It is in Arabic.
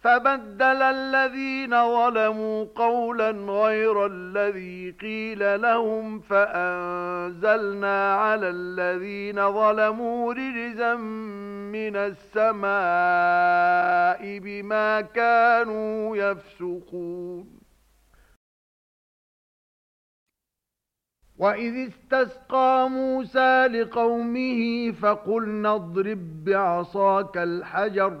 فبدل الذين ظلموا قولا غير الذي قيل لهم فأنزلنا على الذين ظلموا رجزا من السماء بما كانوا يفسقون. وَإِذِ اسْتَسْقَى مُوسَى لِقَوْمِهِ فَقُلْنَا اضْرِب بِّعَصَاكَ الْحَجَرَ